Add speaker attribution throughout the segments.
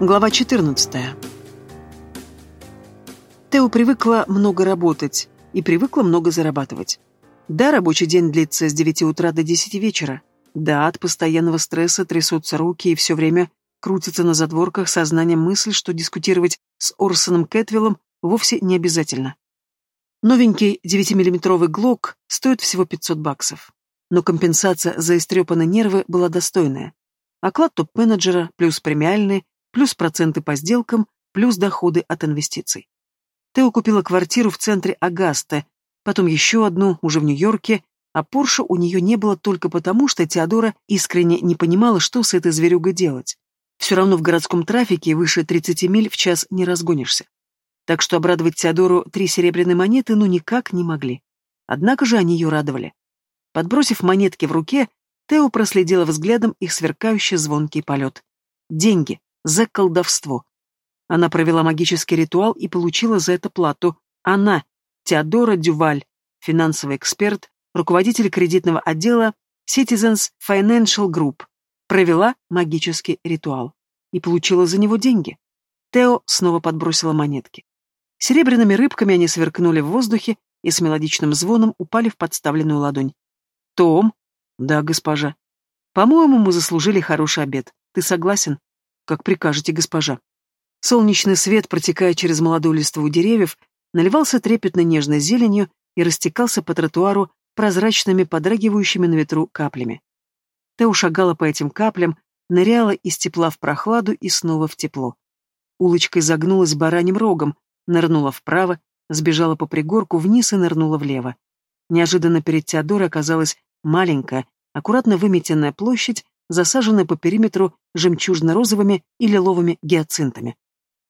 Speaker 1: Глава 14. Тео привыкла много работать и привыкла много зарабатывать. Да, рабочий день длится с 9 утра до 10 вечера. Да, от постоянного стресса трясутся руки и все время крутится на задворках сознанием мысль, что дискутировать с Орсоном Кэтвиллом вовсе не обязательно. Новенький 9-миллиметровый ГЛОК стоит всего 500 баксов. Но компенсация за истрепанные нервы была достойная. Оклад топ-менеджера плюс премиальные плюс проценты по сделкам, плюс доходы от инвестиций. Тео купила квартиру в центре Агаста, потом еще одну, уже в Нью-Йорке, а Порше у нее не было только потому, что Теодора искренне не понимала, что с этой зверюгой делать. Все равно в городском трафике выше 30 миль в час не разгонишься. Так что обрадовать Теодору три серебряные монеты ну никак не могли. Однако же они ее радовали. Подбросив монетки в руке, Тео проследила взглядом их сверкающий звонкий полет. Деньги за колдовство. Она провела магический ритуал и получила за это плату. Она, Теодора Дюваль, финансовый эксперт, руководитель кредитного отдела Citizens Financial Group, провела магический ритуал и получила за него деньги. Тео снова подбросила монетки. Серебряными рыбками они сверкнули в воздухе и с мелодичным звоном упали в подставленную ладонь. «Том?» «Да, госпожа. По-моему, мы заслужили хороший обед. Ты согласен?» Как прикажете, госпожа. Солнечный свет, протекая через молодую листву деревьев, наливался трепетно нежной зеленью и растекался по тротуару прозрачными, подрагивающими на ветру каплями. Тео шагала по этим каплям, ныряла из тепла в прохладу и снова в тепло. Улочка изогнулась бараньим рогом, нырнула вправо, сбежала по пригорку вниз и нырнула влево. Неожиданно перед Теодорой оказалась маленькая, аккуратно выметенная площадь засаженная по периметру жемчужно-розовыми и лиловыми гиацинтами.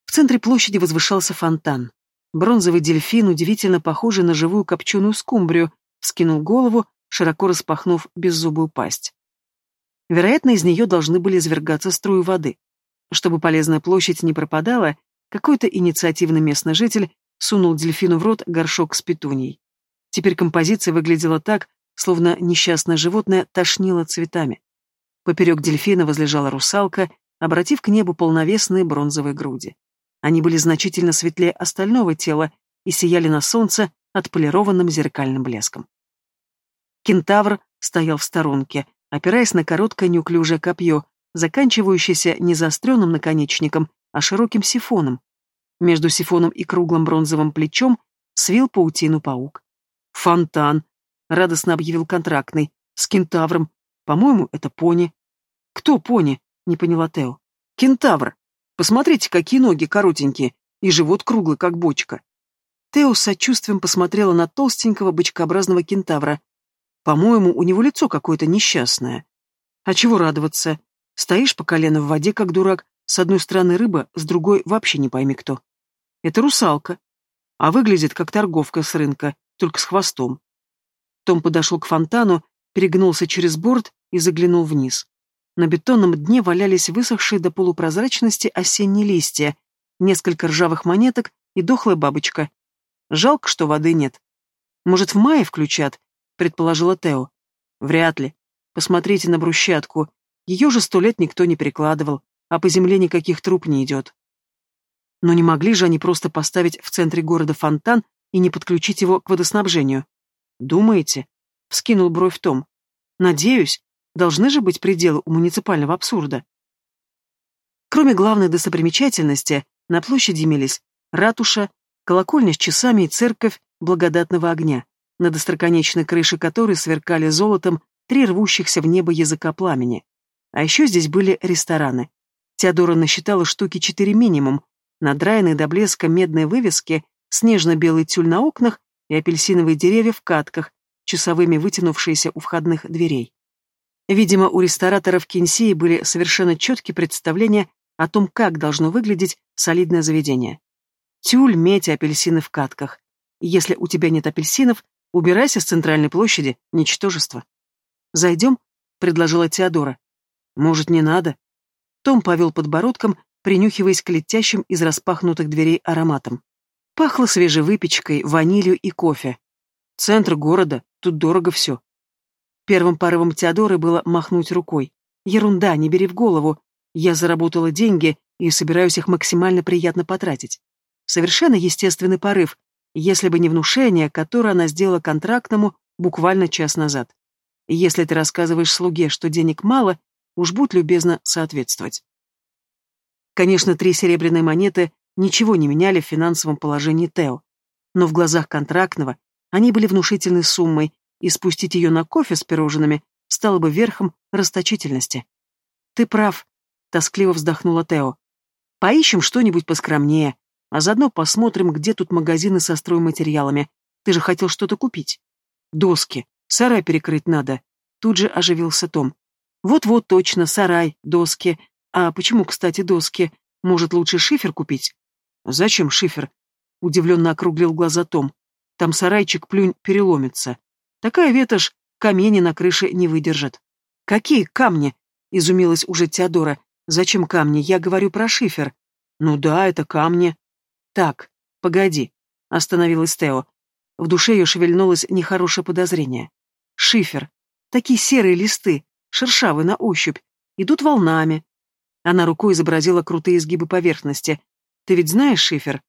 Speaker 1: В центре площади возвышался фонтан. Бронзовый дельфин, удивительно похожий на живую копченую скумбрию, вскинул голову, широко распахнув беззубую пасть. Вероятно, из нее должны были извергаться струи воды. Чтобы полезная площадь не пропадала, какой-то инициативный местный житель сунул дельфину в рот горшок с петунией. Теперь композиция выглядела так, словно несчастное животное тошнило цветами. Поперек дельфина возлежала русалка, обратив к небу полновесные бронзовые груди. Они были значительно светлее остального тела и сияли на солнце отполированным зеркальным блеском. Кентавр стоял в сторонке, опираясь на короткое неуклюжее копье, заканчивающееся не заостренным наконечником, а широким сифоном. Между сифоном и круглым бронзовым плечом свил паутину паук. «Фонтан!» — радостно объявил контрактный. «С кентавром. По-моему, это пони. Кто пони? Не поняла Тео. Кентавр. Посмотрите, какие ноги коротенькие, и живот круглый, как бочка. Тео с сочувствием посмотрела на толстенького бочкообразного кентавра. По-моему, у него лицо какое-то несчастное. А чего радоваться? Стоишь по колено в воде, как дурак, с одной стороны рыба, с другой вообще не пойми кто. Это русалка. А выглядит как торговка с рынка, только с хвостом. Том подошел к фонтану перегнулся через борт и заглянул вниз. На бетонном дне валялись высохшие до полупрозрачности осенние листья, несколько ржавых монеток и дохлая бабочка. Жалко, что воды нет. Может, в мае включат, предположила Тео. Вряд ли. Посмотрите на брусчатку. Ее же сто лет никто не прикладывал, а по земле никаких труб не идет. Но не могли же они просто поставить в центре города фонтан и не подключить его к водоснабжению? Думаете? — вскинул бровь Том. «Надеюсь, должны же быть пределы у муниципального абсурда». Кроме главной достопримечательности, на площади имелись ратуша, колокольня с часами и церковь благодатного огня, над остроконечной крышей которой сверкали золотом три рвущихся в небо языка пламени. А еще здесь были рестораны. Теодора насчитала штуки четыре минимум, надраенные до блеска медные вывески, снежно-белый тюль на окнах и апельсиновые деревья в катках, часовыми вытянувшиеся у входных дверей. Видимо, у рестораторов Кинсии были совершенно четкие представления о том, как должно выглядеть солидное заведение. Тюль, медь апельсины в катках. Если у тебя нет апельсинов, убирайся с центральной площади, ничтожество. «Зайдем?» — предложила Теодора. «Может, не надо?» Том повел подбородком, принюхиваясь к летящим из распахнутых дверей ароматом. Пахло свежей выпечкой, ванилью и кофе. Центр города, Тут дорого все. Первым порывом Теодоры было махнуть рукой. Ерунда, не бери в голову. Я заработала деньги, и собираюсь их максимально приятно потратить. Совершенно естественный порыв, если бы не внушение, которое она сделала контрактному буквально час назад. Если ты рассказываешь слуге, что денег мало, уж будь любезна соответствовать. Конечно, три серебряные монеты ничего не меняли в финансовом положении Тео, но в глазах контрактного они были внушительной суммой, и спустить ее на кофе с пирожными стало бы верхом расточительности. «Ты прав», — тоскливо вздохнула Тео. «Поищем что-нибудь поскромнее, а заодно посмотрим, где тут магазины со стройматериалами. Ты же хотел что-то купить». «Доски. Сарай перекрыть надо». Тут же оживился Том. «Вот-вот точно, сарай, доски. А почему, кстати, доски? Может, лучше шифер купить?» «Зачем шифер?» — удивленно округлил глаза Том. «Там сарайчик плюнь переломится. Такая ветошь камни на крыше не выдержит». «Какие камни?» — изумилась уже Теодора. «Зачем камни? Я говорю про шифер». «Ну да, это камни». «Так, погоди», — остановилась Тео. В душе ее шевельнулось нехорошее подозрение. «Шифер. Такие серые листы, шершавые на ощупь, идут волнами». Она рукой изобразила крутые изгибы поверхности. «Ты ведь знаешь шифер?»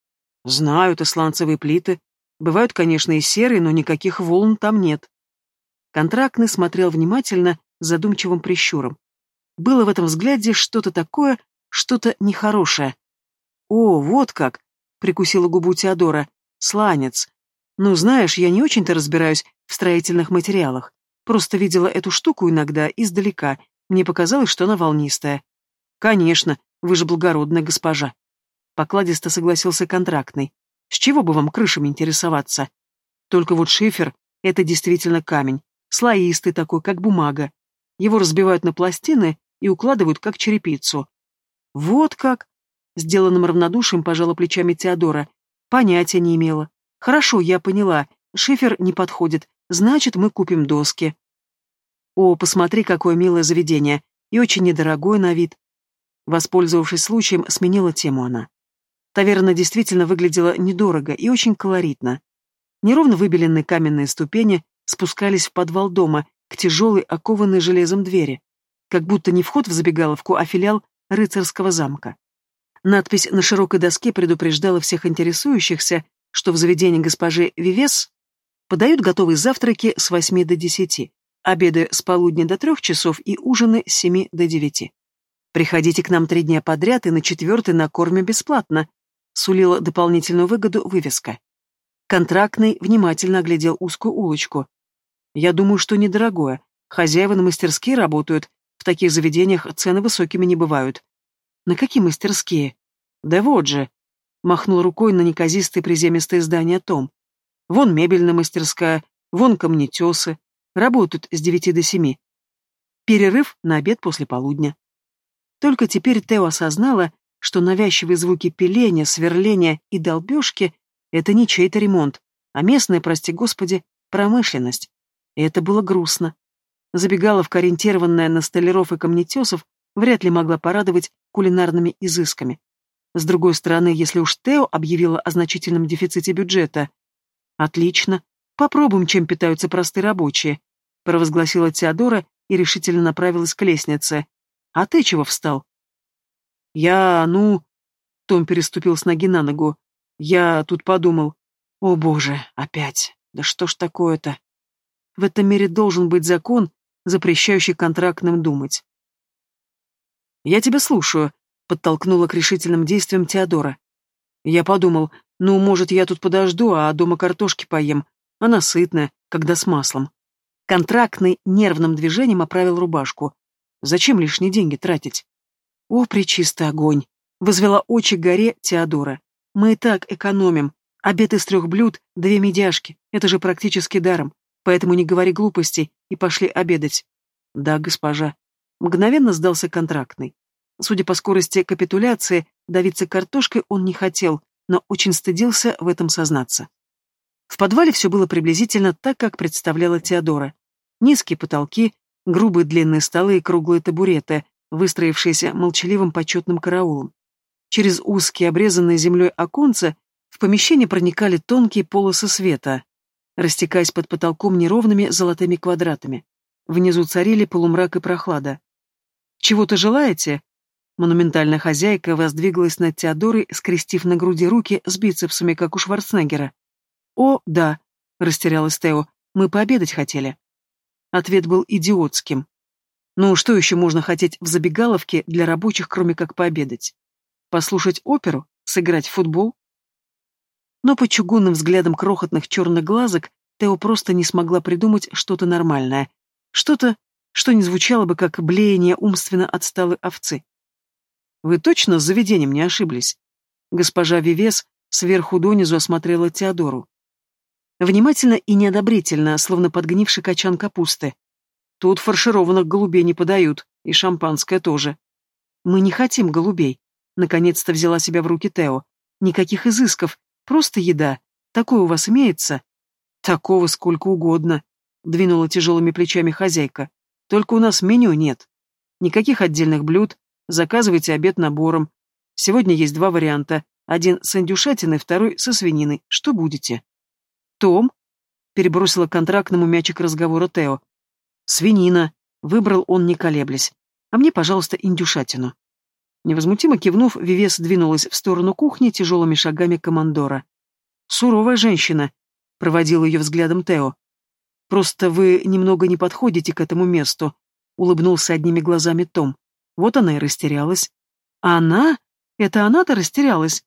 Speaker 1: «Знаю, это сланцевые плиты. Бывают, конечно, и серые, но никаких волн там нет». Контрактный смотрел внимательно, задумчивым прищуром. Было в этом взгляде что-то такое, что-то нехорошее. «О, вот как!» — прикусила губу Теодора. «Сланец. Ну, знаешь, я не очень-то разбираюсь в строительных материалах. Просто видела эту штуку иногда издалека. Мне показалось, что она волнистая». «Конечно, вы же благородная госпожа». Покладисто согласился контрактный. «С чего бы вам крышами интересоваться? Только вот шифер — это действительно камень. Слоистый такой, как бумага. Его разбивают на пластины и укладывают как черепицу. Вот как? Сделанным равнодушием пожала плечами Теодора. Понятия не имела. Хорошо, я поняла. Шифер не подходит. Значит, мы купим доски. О, посмотри, какое милое заведение. И очень недорогое на вид. Воспользовавшись случаем, сменила тему она. Таверна действительно выглядела недорого и очень колоритно. Неровно выбеленные каменные ступени спускались в подвал дома, к тяжелой, окованной железом двери как будто не вход в забегаловку, а филиал рыцарского замка. Надпись на широкой доске предупреждала всех интересующихся, что в заведении госпожи Вивес подают готовые завтраки с 8 до 10, обеды с полудня до 3 часов и ужины с 7 до 9. Приходите к нам три дня подряд и на четвертый накормим бесплатно, сулила дополнительную выгоду вывеска. Контрактный внимательно оглядел узкую улочку. Я думаю, что недорогое. Хозяева на мастерские работают, в таких заведениях цены высокими не бывают. На какие мастерские? Да вот же. Махнул рукой на неказистые приземистые здания Том. Вон мебельная мастерская, вон камнетесы. Работают с девяти до семи. Перерыв на обед после полудня. Только теперь Тео осознала, что навязчивые звуки пиления, сверления и долбежки — это не чей-то ремонт, а местная, прости господи, промышленность. И это было грустно. Забегаловка, ориентированная на столяров и камнетесов, вряд ли могла порадовать кулинарными изысками. С другой стороны, если уж Тео объявила о значительном дефиците бюджета... Отлично. Попробуем, чем питаются простые рабочие, провозгласила Теодора и решительно направилась к лестнице. А ты чего встал? Я, ну... Том переступил с ноги на ногу. Я тут подумал. О боже, опять. Да что ж такое-то? В этом мире должен быть закон, запрещающий контрактным думать. «Я тебя слушаю», — подтолкнула к решительным действиям Теодора. Я подумал, ну, может, я тут подожду, а дома картошки поем. Она сытная, когда с маслом. Контрактный нервным движением оправил рубашку. Зачем лишние деньги тратить? О, пречистый огонь! Возвела очи горе Теодора. Мы и так экономим. Обед из трех блюд, две медяшки. Это же практически даром. Поэтому не говори глупостей и пошли обедать. Да, госпожа. Мгновенно сдался контрактный. Судя по скорости капитуляции, давиться картошкой он не хотел, но очень стыдился в этом сознаться. В подвале все было приблизительно так, как представляла Теодора. Низкие потолки, грубые длинные столы и круглые табуреты, выстроившиеся молчаливым почетным караулом. Через узкие обрезанные землей оконца в помещение проникали тонкие полосы света, растекаясь под потолком неровными золотыми квадратами. Внизу царили полумрак и прохлада. «Чего-то желаете?» Монументальная хозяйка воздвиглась над Теодорой, скрестив на груди руки с бицепсами, как у Шварценеггера. «О, да», — растерялась Тео, — «мы пообедать хотели». Ответ был идиотским. Ну, что еще можно хотеть в забегаловке для рабочих, кроме как пообедать? Послушать оперу? Сыграть в футбол? Но по чугунным взглядам крохотных черных глазок Тео просто не смогла придумать что-то нормальное. Что-то, что не звучало бы как блеяние умственно отсталой овцы. «Вы точно с заведением не ошиблись?» Госпожа Вивес сверху донизу осмотрела Теодору. Внимательно и неодобрительно, словно подгнивший качан капусты. Тут фаршированных голубей не подают, и шампанское тоже. Мы не хотим голубей. Наконец-то взяла себя в руки Тео. Никаких изысков, просто еда. Такое у вас имеется? Такого сколько угодно. Двинула тяжелыми плечами хозяйка. Только у нас меню нет. Никаких отдельных блюд. Заказывайте обед набором. Сегодня есть два варианта. Один с индюшатиной, второй со свининой. Что будете? Том? Перебросила контрактному мячик разговора Тео. Свинина. Выбрал он, не колеблясь. А мне, пожалуйста, индюшатину. Невозмутимо кивнув, Вивес двинулась в сторону кухни тяжелыми шагами командора. «Суровая женщина», — проводил ее взглядом Тео. «Просто вы немного не подходите к этому месту», — улыбнулся одними глазами Том. Вот она и растерялась. «А она? Это она-то растерялась?»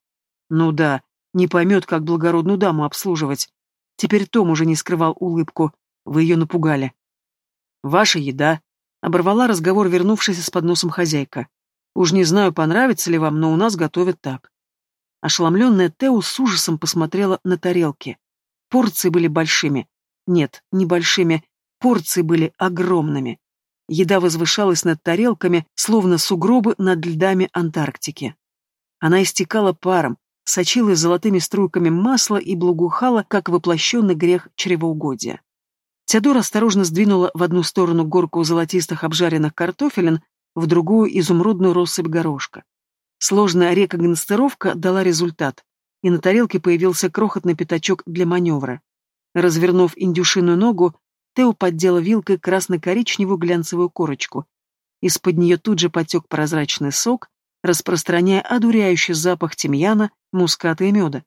Speaker 1: «Ну да, не поймет, как благородную даму обслуживать. Теперь Том уже не скрывал улыбку. Вы ее напугали. «Ваша еда», — оборвала разговор вернувшаяся с подносом хозяйка. «Уж не знаю, понравится ли вам, но у нас готовят так». Ошеломленная Тео с ужасом посмотрела на тарелки. Порции были большими. Нет, небольшими. Порции были огромными. Еда возвышалась над тарелками, словно сугробы над льдами Антарктики. Она истекала паром, сочилась золотыми струйками масла и благоухала, как воплощенный грех чревоугодия. Теодор осторожно сдвинула в одну сторону горку золотистых обжаренных картофелин, в другую изумрудную россыпь горошка. Сложная рекогностировка дала результат, и на тарелке появился крохотный пятачок для маневра. Развернув индюшиную ногу, Тео поддела вилкой красно-коричневую глянцевую корочку. Из-под нее тут же потек прозрачный сок, распространяя одуряющий запах тимьяна, муската и меда.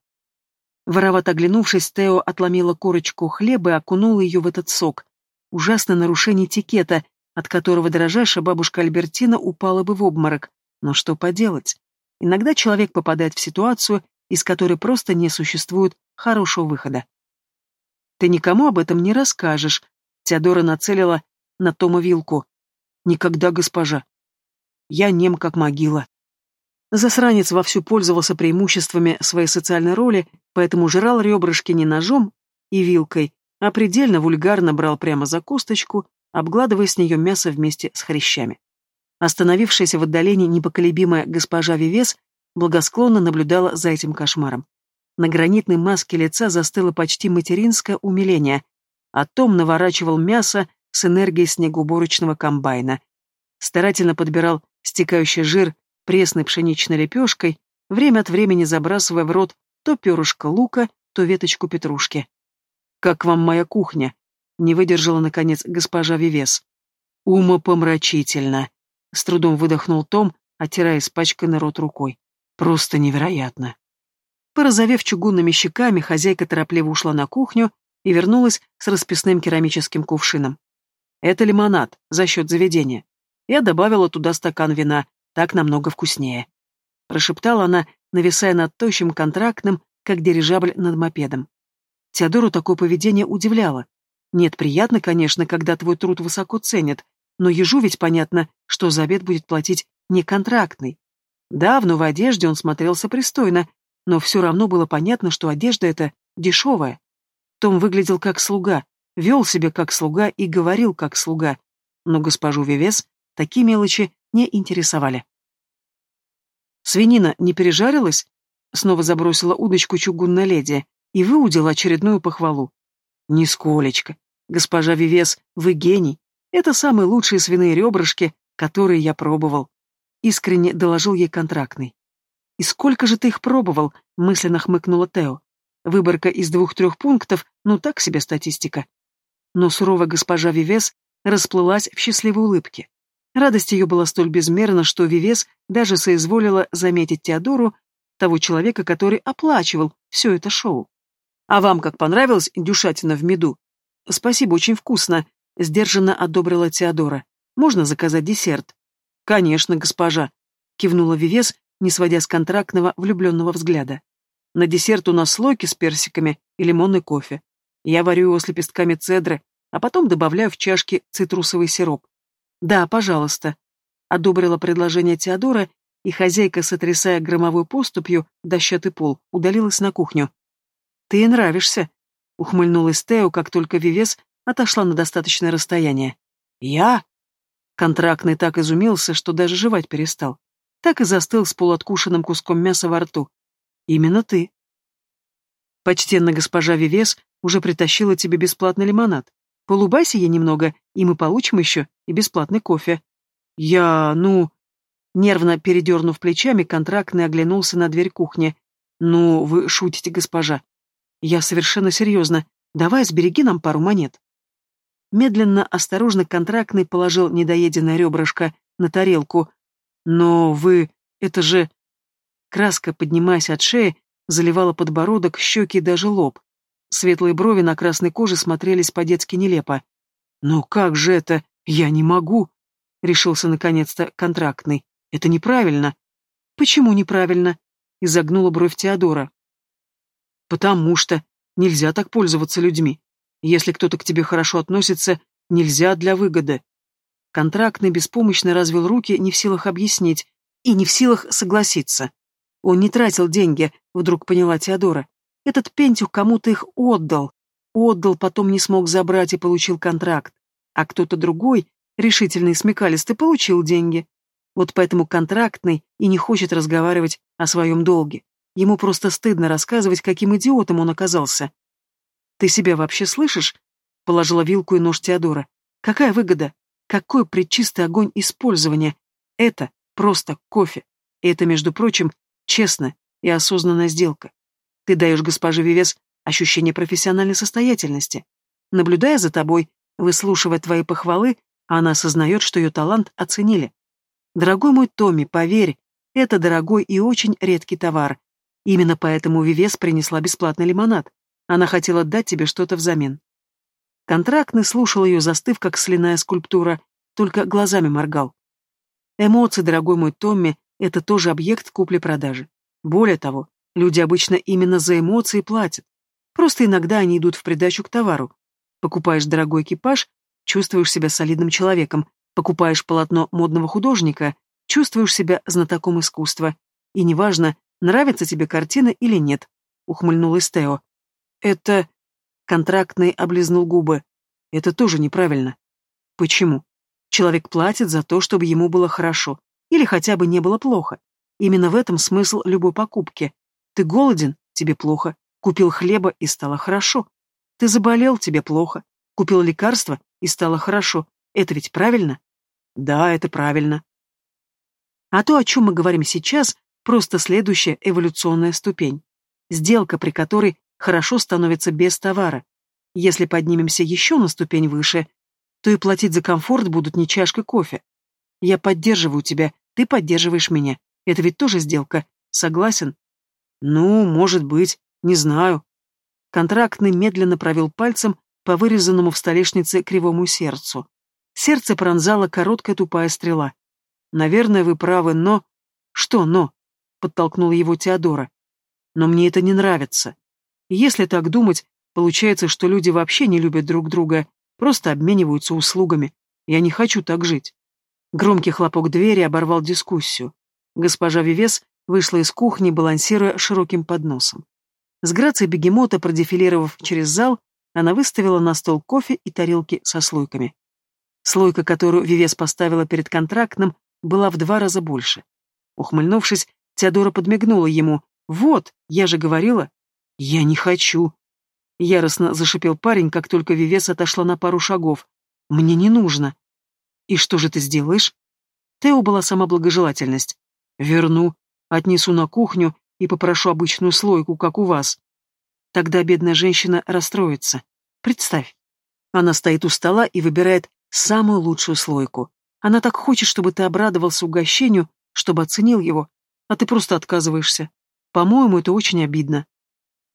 Speaker 1: Воровато оглянувшись, Тео отломила корочку хлеба и окунула ее в этот сок. Ужасное нарушение этикета, от которого дрожаша бабушка Альбертина упала бы в обморок. Но что поделать? Иногда человек попадает в ситуацию, из которой просто не существует хорошего выхода. «Ты никому об этом не расскажешь», — Теодора нацелила на Тома вилку. «Никогда, госпожа. Я нем, как могила». Засранец вовсю пользовался преимуществами своей социальной роли, поэтому жрал ребрышки не ножом и вилкой, а предельно вульгарно брал прямо за косточку, обгладывая с нее мясо вместе с хрящами. Остановившаяся в отдалении непоколебимая госпожа Вивес благосклонно наблюдала за этим кошмаром. На гранитной маске лица застыло почти материнское умиление, а Том наворачивал мясо с энергией снегоуборочного комбайна. Старательно подбирал стекающий жир пресной пшеничной лепешкой, время от времени забрасывая в рот то перышко лука, то веточку петрушки. «Как вам моя кухня?» — не выдержала, наконец, госпожа Вивес. «Умопомрачительно!» — с трудом выдохнул Том, оттирая испачканный рот рукой. «Просто невероятно!» Порозовев чугунными щеками, хозяйка торопливо ушла на кухню и вернулась с расписным керамическим кувшином. «Это лимонад, за счет заведения. Я добавила туда стакан вина, так намного вкуснее. Прошептала она, нависая над тощим контрактным, как дирижабль над мопедом. Теодору такое поведение удивляло. Нет, приятно, конечно, когда твой труд высоко ценят, но ежу ведь понятно, что за обед будет платить не контрактный. Да, в новой одежде он смотрелся пристойно, но все равно было понятно, что одежда эта дешевая. Том выглядел как слуга, вел себя как слуга и говорил как слуга, но госпожу Вивес такие мелочи не интересовали. «Свинина не пережарилась?» Снова забросила удочку чугунная леди и выудила очередную похвалу. «Нисколечко. Госпожа Вивес, вы гений. Это самые лучшие свиные ребрышки, которые я пробовал». Искренне доложил ей контрактный. «И сколько же ты их пробовал?» — мысленно хмыкнула Тео. Выборка из двух-трех пунктов, ну так себе статистика. Но суровая госпожа Вивес расплылась в счастливой улыбке. Радость ее была столь безмерна, что Вивес даже соизволила заметить Теодору, того человека, который оплачивал все это шоу. «А вам как понравилось индюшатина в меду?» «Спасибо, очень вкусно», — сдержанно одобрила Теодора. «Можно заказать десерт?» «Конечно, госпожа», — кивнула Вивес, не сводя с контрактного влюбленного взгляда. «На десерт у нас слойки с персиками и лимонный кофе. Я варю его с лепестками цедры, а потом добавляю в чашки цитрусовый сироп. Да, пожалуйста. Одобрила предложение Теодора, и хозяйка, сотрясая громовой поступью дощатый пол, удалилась на кухню. «Ты ей нравишься», — ухмыльнулась Тео, как только Вивес отошла на достаточное расстояние. «Я?» Контрактный так изумился, что даже жевать перестал. Так и застыл с полуоткушенным куском мяса во рту. «Именно ты». Почтенная госпожа Вивес уже притащила тебе бесплатный лимонад. Полубайся ей немного, и мы получим еще и бесплатный кофе. Я, ну... Нервно передернув плечами, контрактный оглянулся на дверь кухни. Ну, вы шутите, госпожа. Я совершенно серьезно. Давай сбереги нам пару монет. Медленно, осторожно контрактный положил недоеденное ребрышко на тарелку. Но вы... Это же... Краска, поднимаясь от шеи, заливала подбородок, щеки и даже лоб. Светлые брови на красной коже смотрелись по-детски нелепо. «Но как же это? Я не могу!» — решился наконец-то контрактный. «Это неправильно». «Почему неправильно?» — изогнула бровь Теодора. «Потому что нельзя так пользоваться людьми. Если кто-то к тебе хорошо относится, нельзя для выгоды». Контрактный беспомощно развел руки, не в силах объяснить, и не в силах согласиться. Он не тратил деньги, вдруг поняла Теодора. Этот Пентюх кому-то их отдал. Отдал, потом не смог забрать и получил контракт. А кто-то другой, решительный и смекалистый, получил деньги. Вот поэтому контрактный и не хочет разговаривать о своем долге. Ему просто стыдно рассказывать, каким идиотом он оказался. «Ты себя вообще слышишь?» — положила вилку и нож Теодора. «Какая выгода? Какой предчистый огонь использования? Это просто кофе. Это, между прочим, честная и осознанная сделка. Ты даешь госпоже Вивес ощущение профессиональной состоятельности. Наблюдая за тобой, выслушивая твои похвалы, она осознает, что ее талант оценили. Дорогой мой Томми, поверь, это дорогой и очень редкий товар. Именно поэтому Вивес принесла бесплатный лимонад. Она хотела дать тебе что-то взамен. Контрактный слушал ее, застыв, как соляная скульптура, только глазами моргал. Эмоции, дорогой мой Томми, это тоже объект купли-продажи. Более того, Люди обычно именно за эмоции платят. Просто иногда они идут в придачу к товару. Покупаешь дорогой экипаж, чувствуешь себя солидным человеком. Покупаешь полотно модного художника, чувствуешь себя знатоком искусства. И неважно, нравится тебе картина или нет, ухмыльнулась Тео. Это... Контрактный облизнул губы. Это тоже неправильно. Почему? Человек платит за то, чтобы ему было хорошо. Или хотя бы не было плохо. Именно в этом смысл любой покупки. Ты голоден? Тебе плохо. Купил хлеба и стало хорошо. Ты заболел? Тебе плохо. Купил лекарство и стало хорошо. Это ведь правильно? Да, это правильно. А то, о чем мы говорим сейчас, просто следующая эволюционная ступень. Сделка, при которой хорошо становится без товара. Если поднимемся еще на ступень выше, то и платить за комфорт будут не чашкой кофе. Я поддерживаю тебя, ты поддерживаешь меня. Это ведь тоже сделка. Согласен? Ну, может быть, не знаю. Контрактный медленно провел пальцем по вырезанному в столешнице кривому сердцу. Сердце пронзала короткая тупая стрела. Наверное, вы правы, но... Что «но»? Подтолкнула его Теодора. Но мне это не нравится. Если так думать, получается, что люди вообще не любят друг друга, просто обмениваются услугами. Я не хочу так жить. Громкий хлопок двери оборвал дискуссию. Госпожа Вивес вышла из кухни, балансируя широким подносом. С грацией бегемота, продефилировав через зал, она выставила на стол кофе и тарелки со слойками. Слойка, которую Вивес поставила перед контрактным, была в два раза больше. Ухмыльнувшись, Теодора подмигнула ему. «Вот, я же говорила». «Я не хочу». Яростно зашипел парень, как только Вивес отошла на пару шагов. «Мне не нужно». «И что же ты сделаешь?» Тео была сама благожелательность. «Верну. Отнесу на кухню и попрошу обычную слойку, как у вас. Тогда бедная женщина расстроится. Представь. Она стоит у стола и выбирает самую лучшую слойку. Она так хочет, чтобы ты обрадовался угощению, чтобы оценил его, а ты просто отказываешься. По-моему, это очень обидно.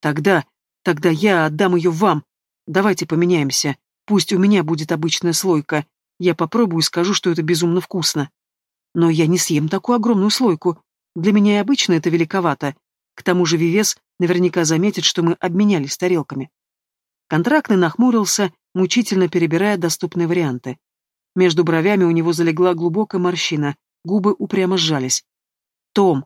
Speaker 1: Тогда, тогда я отдам ее вам. Давайте поменяемся. Пусть у меня будет обычная слойка. Я попробую и скажу, что это безумно вкусно. Но я не съем такую огромную слойку. Для меня и обычно это великовато. К тому же Вивес наверняка заметит, что мы обменялись тарелками. Контрактный нахмурился, мучительно перебирая доступные варианты. Между бровями у него залегла глубокая морщина, губы упрямо сжались. «Том!»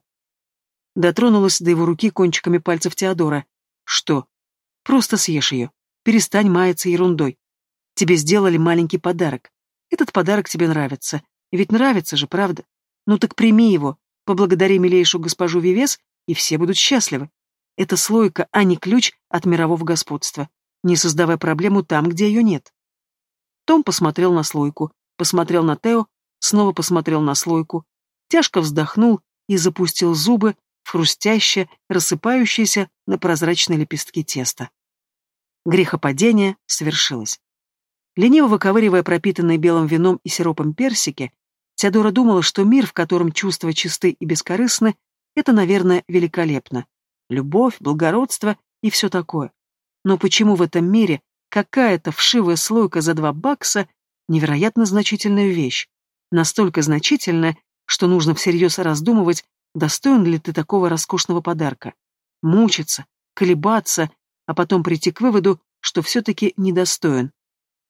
Speaker 1: Дотронулась до его руки кончиками пальцев Теодора. «Что? Просто съешь ее. Перестань маяться ерундой. Тебе сделали маленький подарок. Этот подарок тебе нравится. Ведь нравится же, правда? Ну так прими его, поблагодари милейшую госпожу Вивес, и все будут счастливы. Это слойка, а не ключ от мирового господства не создавая проблему там, где ее нет. Том посмотрел на слойку, посмотрел на Тео, снова посмотрел на слойку, тяжко вздохнул и запустил зубы в хрустящее, рассыпающееся на прозрачные лепестки теста. Грехопадение свершилось. Лениво выковыривая пропитанные белым вином и сиропом персики, Теодора думала, что мир, в котором чувства чисты и бескорыстны, это, наверное, великолепно. Любовь, благородство и все такое. Но почему в этом мире какая-то вшивая слойка за два бакса невероятно значительная вещь? Настолько значительная, что нужно всерьез раздумывать, достоин ли ты такого роскошного подарка. Мучиться, колебаться, а потом прийти к выводу, что все-таки недостоин.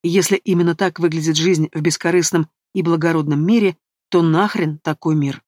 Speaker 1: И если именно так выглядит жизнь в бескорыстном и благородном мире, то нахрен такой мир?